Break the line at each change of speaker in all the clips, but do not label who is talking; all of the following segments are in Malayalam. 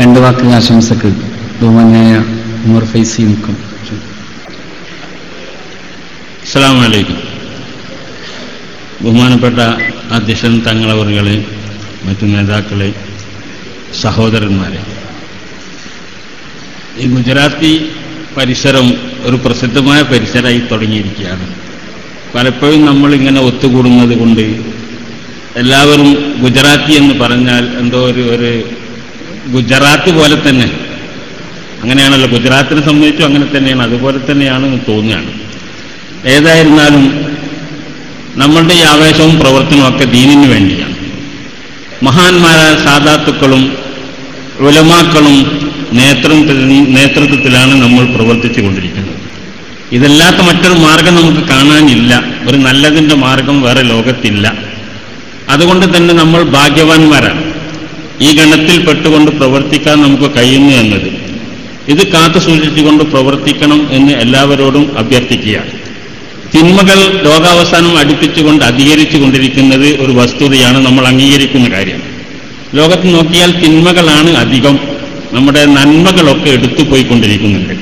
രണ്ട് വാക്ക് ആശംസക്ക് ബഹുമാനായ ഉമർ ഫൈസി മുക്കം
അസലാമലൈക്കും ബഹുമാനപ്പെട്ട അധ്യക്ഷൻ തങ്ങളവറുകളെ മറ്റു നേതാക്കളെ സഹോദരന്മാരെ. ഈ ഗുജറാത്തി പരിസരം ഒരു പ്രസിദ്ധമായ പരിസരമായി തുടങ്ങിയിരിക്കുകയാണ്. പലപ്പോഴും നമ്മളിങ്ങനെ ഒത്തുകൂടുന്നത് കൊണ്ട് എല്ലാവരും ഗുജറാത്തി എന്ന് പറഞ്ഞാൽ എന്തോ ഒരു ഒരു ഗുജറാത്ത് പോലെ തന്നെ. അങ്ങനെയാണല്ലോ. ഗുജറാത്തിനെ സംബന്ധിച്ചും അങ്ങനെ തന്നെയാണ്. അതുപോലെ തന്നെയാണ് തോന്നുകയാണ്. ഏതായിരുന്നാലും നമ്മളുടെ ഈ ആവേശവും പ്രവർത്തനവും ഒക്കെ ദീനിനു വേണ്ടിയാണ്. മഹാന്മാരായ സാധാത്തുക്കളും ഉലമാക്കളും നേതൃത്വത്തിൽ നേതൃത്വത്തിലാണ് നമ്മൾ പ്രവർത്തിച്ചു കൊണ്ടിരിക്കുന്നത്. ഇതല്ലാത്ത മറ്റൊരു മാർഗം നമുക്ക് കാണാനില്ല. ഒരു നല്ലതിന്റെ മാർഗം വേറെ ലോകത്തില്ല. അതുകൊണ്ട് തന്നെ നമ്മൾ ഭാഗ്യവാന്മാരാണ്. ഈ ഗണത്തിൽ പെട്ടുകൊണ്ട് പ്രവർത്തിക്കാൻ നമുക്ക് കഴിയുന്നു എന്നത്. ഇത് കാത്തു സൂക്ഷിച്ചുകൊണ്ട് പ്രവർത്തിക്കണം എന്ന് എല്ലാവരോടും അഭ്യർത്ഥിക്കുക. തിന്മകൾ ലോകാവസാനം അടുപ്പിച്ചുകൊണ്ട് അധികരിച്ചു കൊണ്ടിരിക്കുന്നത് ഒരു വസ്തുതയാണ് നമ്മൾ അംഗീകരിക്കുന്ന കാര്യം. ലോകത്ത് നോക്കിയാൽ തിന്മകളാണ് അധികം. നമ്മുടെ നന്മകളൊക്കെ എടുത്തു പോയിക്കൊണ്ടിരിക്കുന്നുണ്ട്.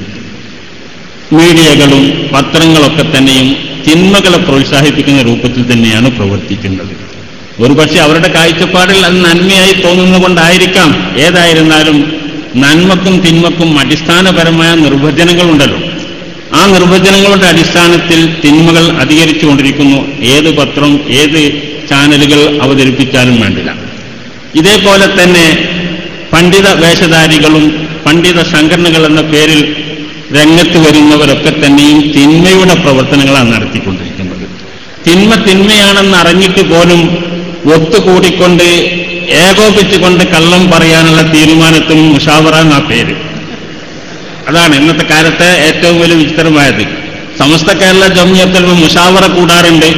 മീഡിയകളും പത്രങ്ങളൊക്കെ തന്നെയും തിന്മകളെ പ്രോത്സാഹിപ്പിക്കുന്ന രൂപത്തിൽ തന്നെയാണ് പ്രവർത്തിക്കുന്നത്. ഒരുപക്ഷെ അവരുടെ കാഴ്ചപ്പാടിൽ അത് നന്മയായി തോന്നുന്നതുകൊണ്ടായിരിക്കാം. ഏതായിരുന്നാലും നന്മക്കും തിന്മക്കും അടിസ്ഥാനപരമായ നിർവചനങ്ങളുണ്ടല്ലോ. ആ നിർവചനങ്ങളുടെ അടിസ്ഥാനത്തിൽ തിന്മകൾ അധികരിച്ചുകൊണ്ടിരിക്കുന്നു. ഏത് പത്രം ഏത് ചാനലുകൾ അവതരിപ്പിച്ചാലും വേണ്ടില്ല. ഇതേപോലെ തന്നെ പണ്ഡിത വേഷധാരികളും പണ്ഡിത സംഘടനകൾ എന്ന പേരിൽ രംഗത്ത് വരുന്നവരൊക്കെ തന്നെയും തിന്മയുടെ പ്രവർത്തനങ്ങളാണ് നടത്തിക്കൊണ്ടിരിക്കുന്നത്. തിന്മ തിന്മയാണെന്ന് അറിഞ്ഞിട്ട് പോലും ഒത്തുകൂടിക്കൊണ്ട് ഏകോപിച്ചുകൊണ്ട് കള്ളം പറയാനുള്ള തീരുമാനത്തിനും മുഷാവറ എന്നാ പേര്. അതാണ് ഇന്നത്തെ കാലത്തെ ഏറ്റവും വലിയ വിചിത്രമായത്. സമസ്ത കേരള ജമിയത്തിൽ മുഷാവറ കൂടാറുണ്ട്.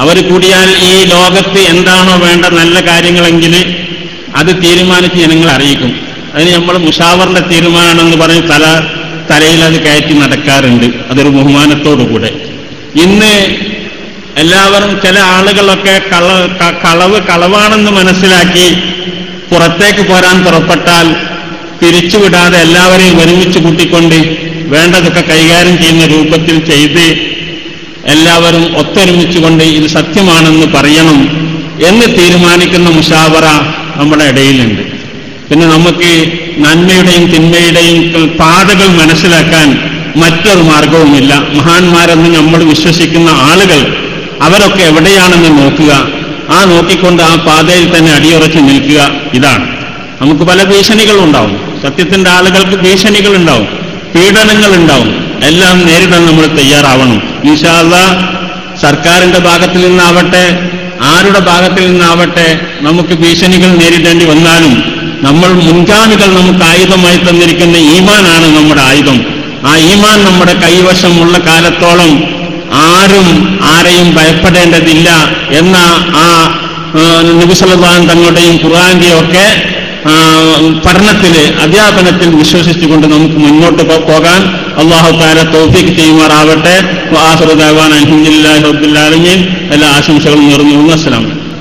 അവർ കൂടിയാൽ ഈ ലോകത്ത് എന്താണോ വേണ്ട നല്ല കാര്യങ്ങളെങ്കിൽ അത് തീരുമാനിച്ച് ജനങ്ങൾ അറിയിക്കും. അതിന് നമ്മൾ മുഷാവറിന്റെ തീരുമാനമാണെന്ന് പറഞ്ഞ് തല തലയിൽ അത് കയറ്റി നടക്കാറുണ്ട്. അതൊരു ബഹുമാനത്തോടുകൂടെ. ഇന്ന് എല്ലാവരും ചില ആളുകളൊക്കെ കള കളവ് കളവാണെന്ന് മനസ്സിലാക്കി പുറത്തേക്ക് പോരാൻ പുറപ്പെട്ടാൽ പിരിച്ചുവിടാതെ എല്ലാവരെയും ഒരുമിച്ച് കൂട്ടിക്കൊണ്ട് വേണ്ടതൊക്കെ കൈകാര്യം ചെയ്യുന്ന രൂപത്തിൽ ചെയ്ത് എല്ലാവരും ഒത്തൊരുമിച്ചുകൊണ്ട് ഇത് സത്യമാണെന്ന് പറയണം എന്ന് തീരുമാനിക്കുന്ന മുഷാവറ നമ്മുടെ ഇടയിലുണ്ട്. പിന്നെ നമുക്ക് നന്മയുടെയും തിന്മയുടെയും പാതകൾ മനസ്സിലാക്കാൻ മറ്റൊരു മാർഗവുമില്ല. മഹാന്മാരെന്ന് നമ്മൾ വിശ്വസിക്കുന്ന ആളുകൾ അവരൊക്കെ എവിടെയാണെന്ന് നോക്കുക. ആ നോക്കിക്കൊണ്ട് ആ പാതയിൽ തന്നെ അടിയുറച്ച് നിൽക്കുക. ഇതാണ്. നമുക്ക് പല ഭീഷണികളുണ്ടാവും സത്യത്തിന്റെ ആളുകൾക്ക് ഭീഷണികൾ ഉണ്ടാവും. പീഡനങ്ങൾ ഉണ്ടാവും. എല്ലാം നേരിടാൻ നമ്മൾ തയ്യാറാവണം. ഇൻഷാല്ല സർക്കാരിന്റെ ഭാഗത്തിൽ നിന്നാവട്ടെ ആരുടെ ഭാഗത്തിൽ നിന്നാവട്ടെ നമുക്ക് ഭീഷണികൾ നേരിടേണ്ടി വന്നാലും നമ്മൾ മുൻഗാമികൾ നമുക്ക് ആയുധമായി തന്നിരിക്കുന്ന ഈമാനാണ് നമ്മുടെ ആയുധം. ആ ഈമാൻ നമ്മുടെ കൈവശമുള്ള കാലത്തോളം ആരും ആരെയും ഭയപ്പെടേണ്ടതില്ല എന്ന ആ നബിസലബാൻ തങ്ങളുടെയും ഖുർആന്റെയും ഒക്കെ പഠനത്തിൽ അധ്യാപനത്തിൽ വിശ്വസിച്ചുകൊണ്ട് നമുക്ക് മുന്നോട്ട് പോകാൻ അള്ളാഹു താര തോഫിക്ക് ചെയ്യുമാറാവട്ടെ. ആഹുറുദാൻ അലഹമുല്ലാ റബ്ബുല്ലാലമീൻ എല്ലാ ആശംസകളും നിറഞ്ഞു അസ്സലാം